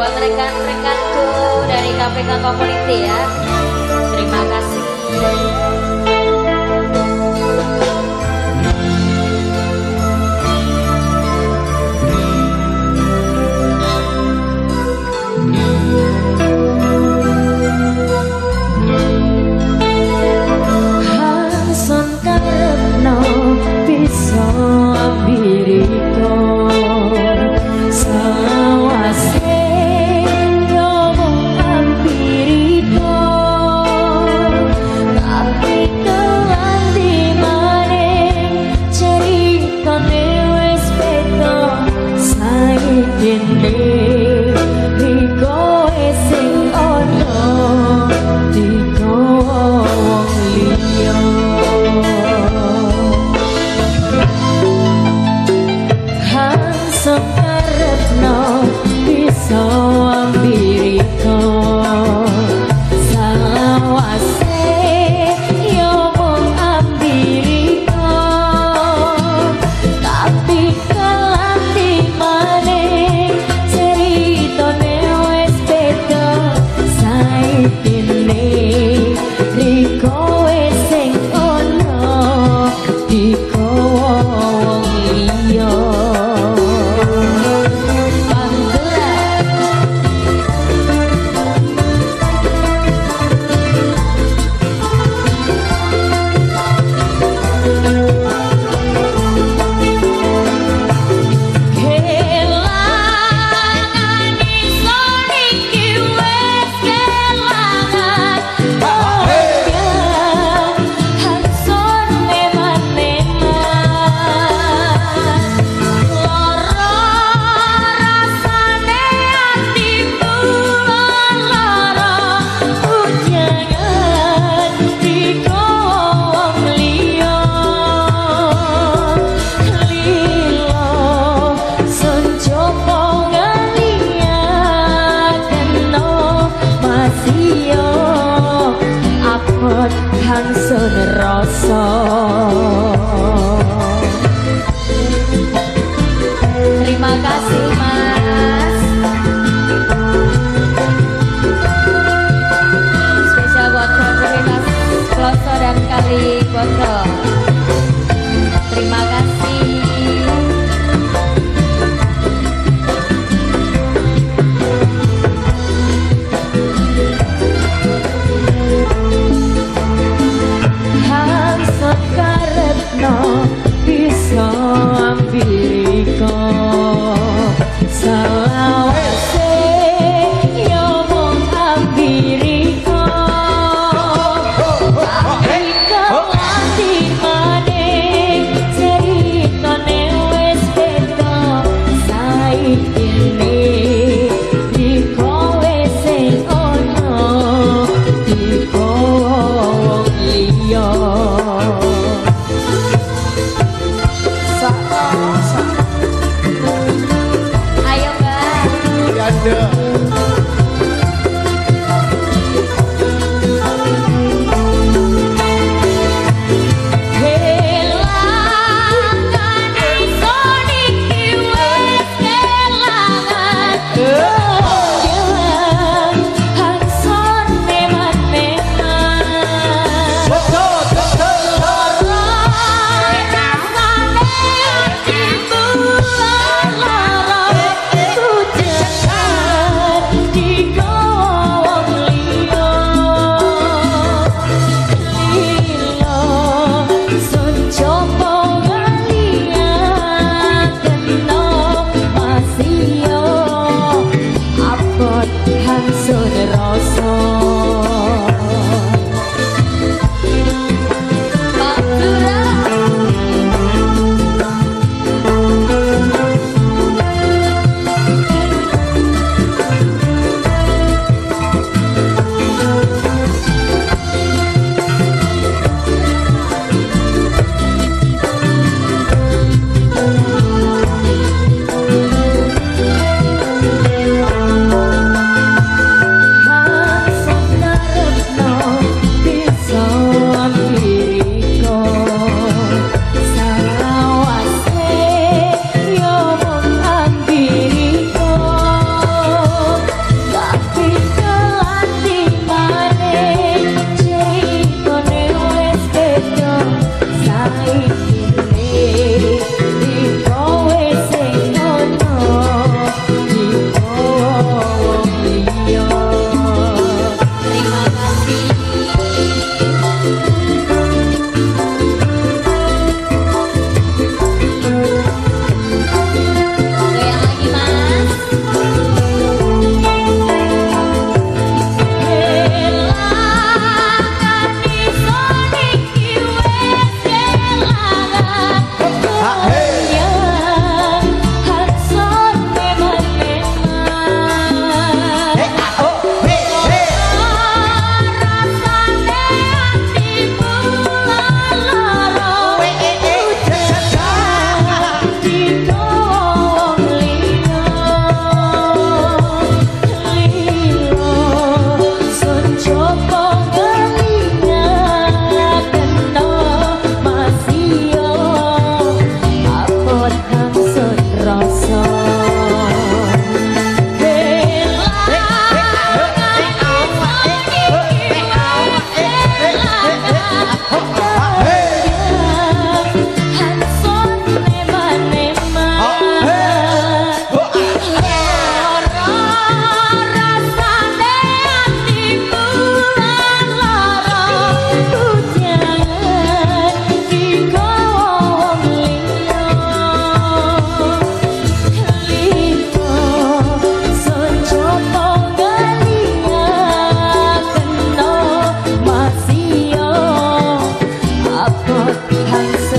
buat rekan-rekanku dari KPK Community ya. Terima kasih. meu respeito, sai entender. nunca se. heart behind